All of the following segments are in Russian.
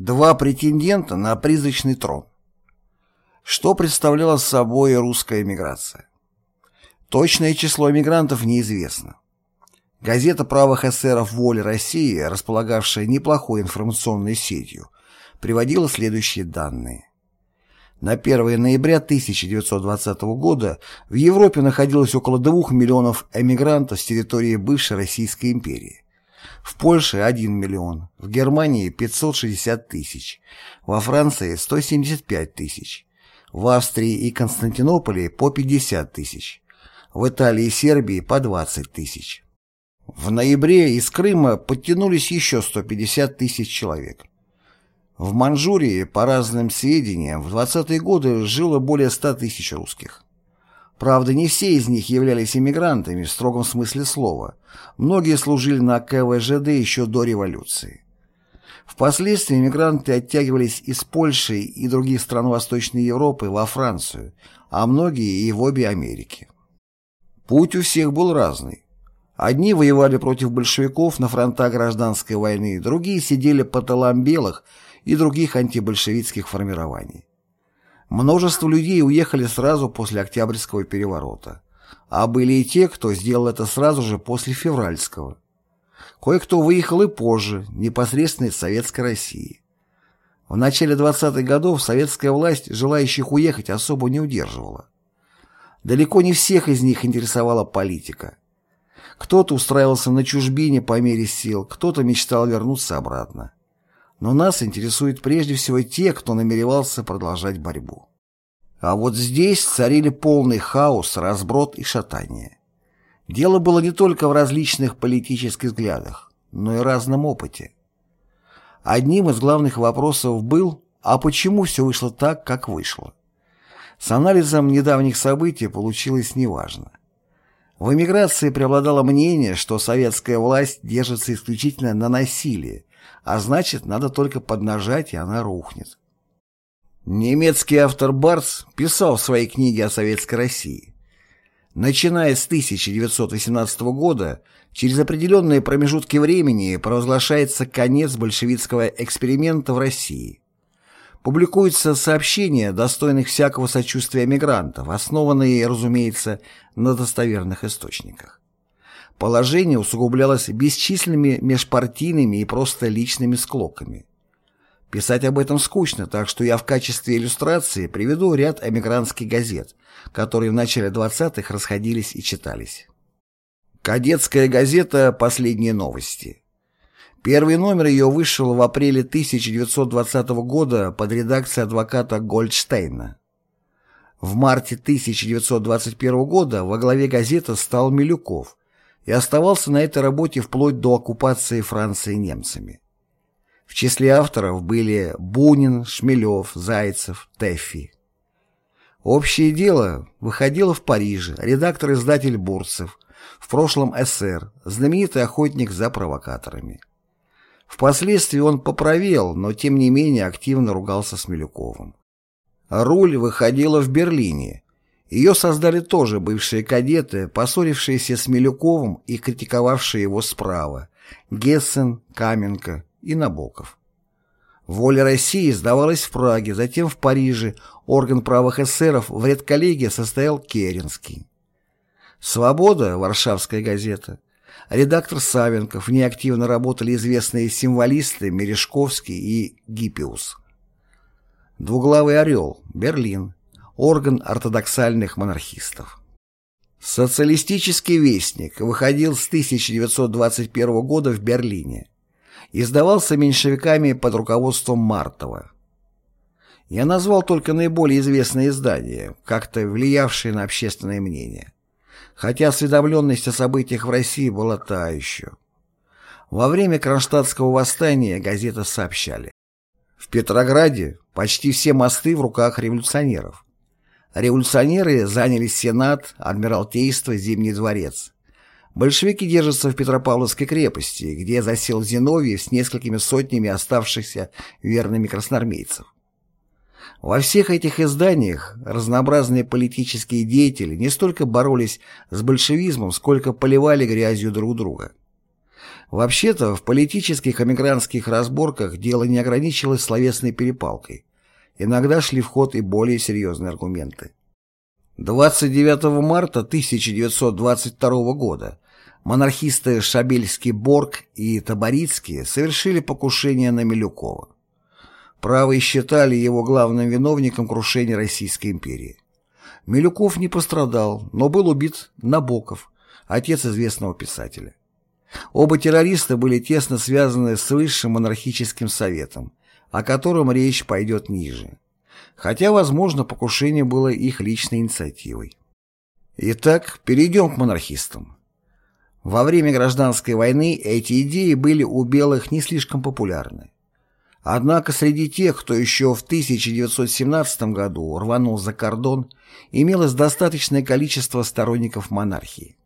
Два претендента на призрачный трон. Что представляла собой русская эмиграция? Точное число эмигрантов неизвестно. Газета правых эсеров «Воля России», располагавшая неплохой информационной сетью, приводила следующие данные. На 1 ноября 1920 года в Европе находилось около 2 миллионов эмигрантов с территории бывшей Российской империи. В Польше 1 миллион, в Германии 560 тысяч, во Франции 175 тысяч, в Австрии и Константинополе по 50 тысяч, в Италии и Сербии по 20 тысяч. В ноябре из Крыма подтянулись еще 150 тысяч человек. В Манчжурии, по разным сведениям, в 20-е годы жило более 100 тысяч русских. Правда, не все из них являлись иммигрантами в строгом смысле слова. Многие служили на КВЖД еще до революции. Впоследствии иммигранты оттягивались из Польши и других стран Восточной Европы во Францию, а многие и в обе Америки. Путь у всех был разный. Одни воевали против большевиков на фронтах гражданской войны, другие сидели по тылам белых – и других антибольшевистских формирований. Множество людей уехали сразу после Октябрьского переворота, а были и те, кто сделал это сразу же после Февральского. Кое-кто выехал и позже, непосредственно из Советской России. В начале 20-х годов советская власть желающих уехать особо не удерживала. Далеко не всех из них интересовала политика. Кто-то устраивался на чужбине по мере сил, кто-то мечтал вернуться обратно. Но нас интересуют прежде всего те, кто намеревался продолжать борьбу. А вот здесь царили полный хаос, разброд и шатание. Дело было не только в различных политических взглядах, но и разном опыте. Одним из главных вопросов был, а почему все вышло так, как вышло? С анализом недавних событий получилось неважно. В эмиграции преобладало мнение, что советская власть держится исключительно на насилии, а значит, надо только поднажать, и она рухнет. Немецкий автор Барц писал в своей книге о Советской России. Начиная с 1918 года, через определенные промежутки времени провозглашается конец большевистского эксперимента в России. Публикуются сообщения, достойных всякого сочувствия мигрантов, основанные, разумеется, на достоверных источниках. Положение усугублялось бесчисленными межпартийными и просто личными склоками. Писать об этом скучно, так что я в качестве иллюстрации приведу ряд эмигрантских газет, которые в начале 20-х расходились и читались. Кадетская газета «Последние новости». Первый номер ее вышел в апреле 1920 года под редакцией адвоката Гольдштейна. В марте 1921 года во главе газеты стал Милюков, и оставался на этой работе вплоть до оккупации Франции немцами. В числе авторов были Бунин, Шмелев, Зайцев, Тэффи. Общее дело выходило в Париже редактор-издатель Бурцев, в прошлом СР, знаменитый охотник за провокаторами. Впоследствии он поправил, но тем не менее активно ругался с Милюковым. Руль выходила в Берлине, ее создали тоже бывшие кадеты, поссорившиеся с Милюковым и критиковавшие его справа – Гессен, Каменко и Набоков. «Воля России» сдавалась в Праге, затем в Париже, орган правых эсеров в редколлегии состоял Керенский. «Свобода» – Варшавская газета. Редактор Савенков, в ней активно работали известные символисты Мережковский и Гиппиус. «Двуглавый орел» – Берлин орган ортодоксальных монархистов. Социалистический вестник выходил с 1921 года в Берлине. Издавался меньшевиками под руководством Мартова. Я назвал только наиболее известные издания, как-то влиявшие на общественное мнение. Хотя осведомленность о событиях в России была та еще. Во время Кронштадтского восстания газеты сообщали. В Петрограде почти все мосты в руках революционеров. Революционеры заняли Сенат, Адмиралтейство, Зимний дворец. Большевики держатся в Петропавловской крепости, где засел Зиновьев с несколькими сотнями оставшихся верными красноармейцев. Во всех этих изданиях разнообразные политические деятели не столько боролись с большевизмом, сколько поливали грязью друг друга. Вообще-то, в политических эмигрантских разборках дело не ограничивалось словесной перепалкой. Иногда шли в ход и более серьезные аргументы. 29 марта 1922 года монархисты Шабельский Борг и Таборицкий совершили покушение на Милюкова. Правые считали его главным виновником крушения Российской империи. Милюков не пострадал, но был убит Набоков, отец известного писателя. Оба террориста были тесно связаны с Высшим монархическим советом, о котором речь пойдет ниже. Хотя, возможно, покушение было их личной инициативой. Итак, перейдем к монархистам. Во время гражданской войны эти идеи были у белых не слишком популярны. Однако среди тех, кто еще в 1917 году рванул за кордон, имелось достаточное количество сторонников монархии.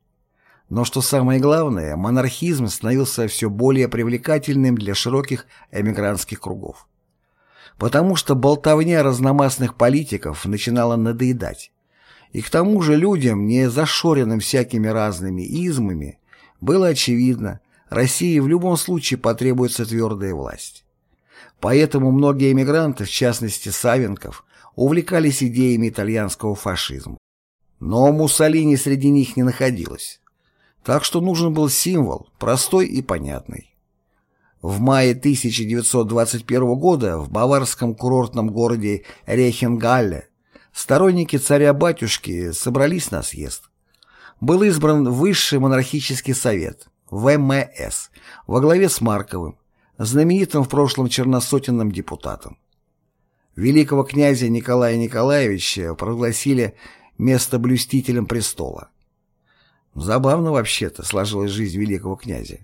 Но что самое главное, монархизм становился все более привлекательным для широких эмигрантских кругов. Потому что болтовня разномастных политиков начинала надоедать. И к тому же людям, не зашоренным всякими разными измами, было очевидно, России в любом случае потребуется твердая власть. Поэтому многие эмигранты, в частности Савенков, увлекались идеями итальянского фашизма. Но Муссолини среди них не находилось. Так что нужен был символ, простой и понятный. В мае 1921 года в баварском курортном городе Рейхенгалле сторонники царя-батюшки собрались на съезд. Был избран Высший монархический совет, ВМС, во главе с Марковым, знаменитым в прошлом черносотенным депутатом. Великого князя Николая Николаевича прогласили местоблюстителем престола. Забавно вообще-то сложилась жизнь великого князя.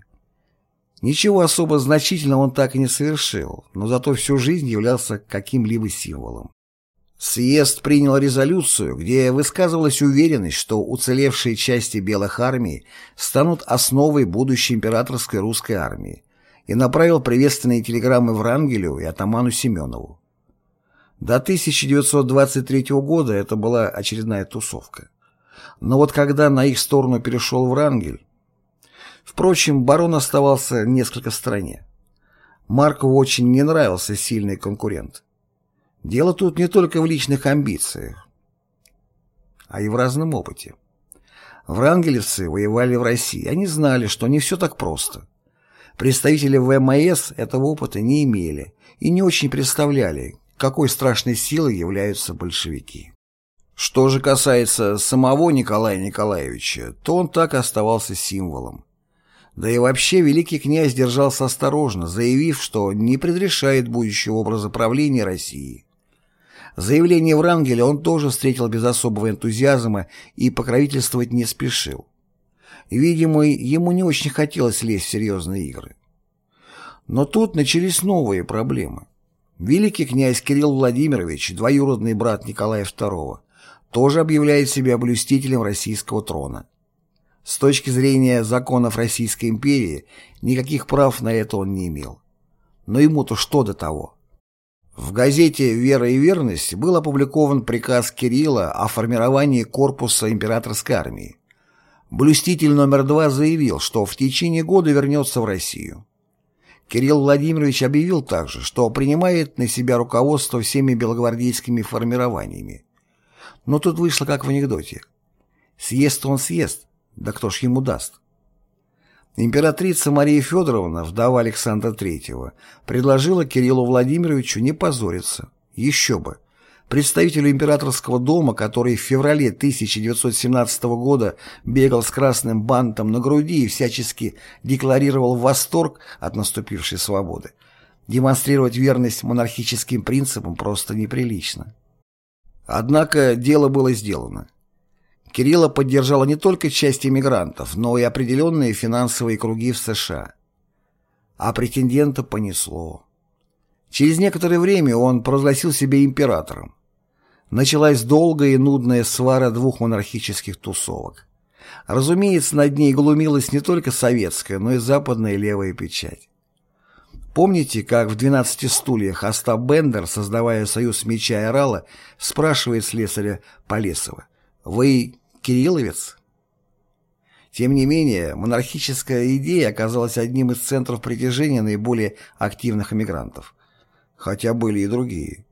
Ничего особо значительного он так и не совершил, но зато всю жизнь являлся каким-либо символом. Съезд принял резолюцию, где высказывалась уверенность, что уцелевшие части белых армий станут основой будущей императорской русской армии, и направил приветственные телеграммы Врангелю и атаману Семенову. До 1923 года это была очередная тусовка. Но вот когда на их сторону перешел Врангель... Впрочем, барон оставался несколько в стороне. Маркову очень не нравился сильный конкурент. Дело тут не только в личных амбициях, а и в разном опыте. Врангелевцы воевали в России, они знали, что не все так просто. Представители ВМС этого опыта не имели и не очень представляли, какой страшной силой являются большевики. Что же касается самого Николая Николаевича, то он так и оставался символом. Да и вообще великий князь держался осторожно, заявив, что не предрешает будущего образа правления России. Заявление Врангеля он тоже встретил без особого энтузиазма и покровительствовать не спешил. Видимо, ему не очень хотелось лезть в серьезные игры. Но тут начались новые проблемы. Великий князь Кирилл Владимирович, двоюродный брат Николая II, тоже объявляет себя блюстителем российского трона. С точки зрения законов Российской империи, никаких прав на это он не имел. Но ему-то что до того? В газете «Вера и верность» был опубликован приказ Кирилла о формировании корпуса императорской армии. Блюститель номер два заявил, что в течение года вернется в Россию. Кирилл Владимирович объявил также, что принимает на себя руководство всеми белогвардейскими формированиями. Но тут вышло как в анекдоте. Съест он съест, да кто ж ему даст? Императрица Мария Федоровна, вдова Александра III, предложила Кириллу Владимировичу не позориться. Еще бы представителю императорского дома, который в феврале 1917 года бегал с красным бантом на груди и всячески декларировал восторг от наступившей свободы, демонстрировать верность монархическим принципам просто неприлично. Однако дело было сделано. Кирилла поддержала не только часть иммигрантов, но и определенные финансовые круги в США. А претендента понесло. Через некоторое время он провозгласил себя императором. Началась долгая и нудная свара двух монархических тусовок. Разумеется, над ней глумилась не только советская, но и западная левая печать. Помните, как в «12 стульях» Остап Бендер, создавая союз меча и орала, спрашивает слесаря Полесова, «Вы кирилловец?» Тем не менее, монархическая идея оказалась одним из центров притяжения наиболее активных эмигрантов. Хотя были и другие.